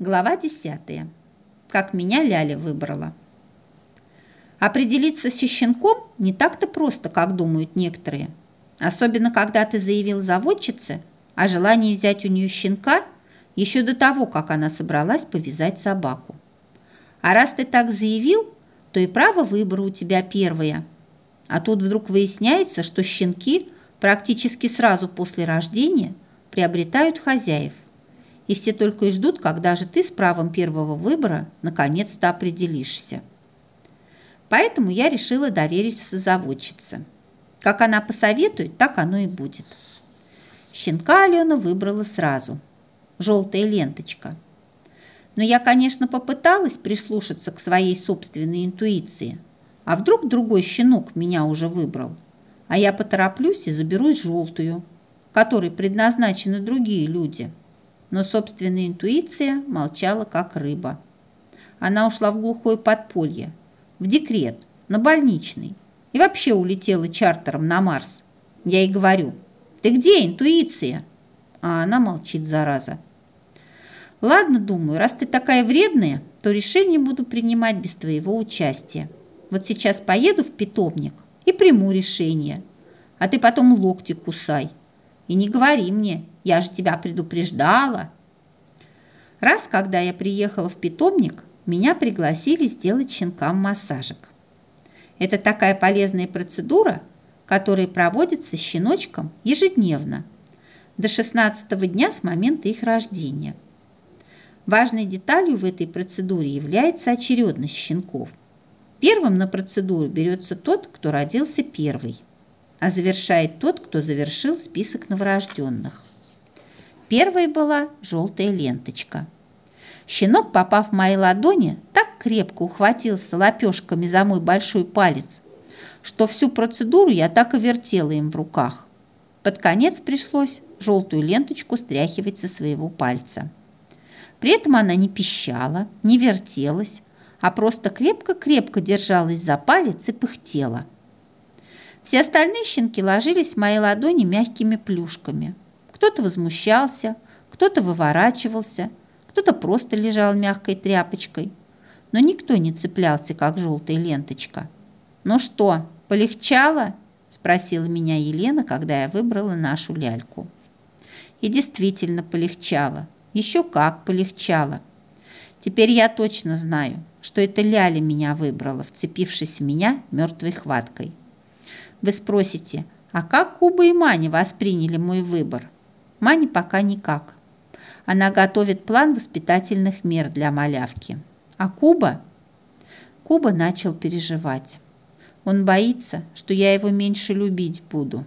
Глава 10. Как меня Ляля выбрала. Определиться с щенком не так-то просто, как думают некоторые. Особенно, когда ты заявил заводчице о желании взять у нее щенка еще до того, как она собралась повязать собаку. А раз ты так заявил, то и право выбора у тебя первое. А тут вдруг выясняется, что щенки практически сразу после рождения приобретают хозяев – и все только и ждут, когда же ты с правом первого выбора наконец-то определишься. Поэтому я решила довериться заводчице. Как она посоветует, так оно и будет. Щенка Алена выбрала сразу. Желтая ленточка. Но я, конечно, попыталась прислушаться к своей собственной интуиции. А вдруг другой щенок меня уже выбрал? А я потороплюсь и заберусь желтую, которой предназначены другие люди – но собственная интуиция молчала, как рыба. Она ушла в глухое подполье, в декрет, на больничный и вообще улетела чартером на Марс. Я ей говорю, ты где, интуиция? А она молчит, зараза. Ладно, думаю, раз ты такая вредная, то решение буду принимать без твоего участия. Вот сейчас поеду в питомник и приму решение, а ты потом локти кусай. И не говори мне, я же тебя предупреждала. Раз, когда я приехала в питомник, меня пригласили сделать щенкам массажик. Это такая полезная процедура, которая проводится с щеночком ежедневно, до 16 дня с момента их рождения. Важной деталью в этой процедуре является очередность щенков. Первым на процедуру берется тот, кто родился первый – а завершает тот, кто завершил список новорожденных. Первой была желтая ленточка. Щенок, попав в мои ладони, так крепко ухватился лапешками за мой большой палец, что всю процедуру я так и вертела им в руках. Под конец пришлось желтую ленточку стряхивать со своего пальца. При этом она не пищала, не вертелась, а просто крепко-крепко держалась за палец и пыхтела – все остальные щенки ложились в мои ладони мягкими плюшками. Кто-то возмущался, кто-то выворачивался, кто-то просто лежал мягкой тряпочкой. Но никто не цеплялся, как желтая ленточка. «Ну что, полегчало?» – спросила меня Елена, когда я выбрала нашу ляльку. И действительно полегчало. Еще как полегчало. Теперь я точно знаю, что это Ляля меня выбрала, вцепившись в меня мертвой хваткой. Вы спросите, а как Куба и Маня восприняли мой выбор? Мани пока никак. Она готовит план воспитательных мер для малявки. А Куба? Куба начал переживать. Он боится, что я его меньше любить буду.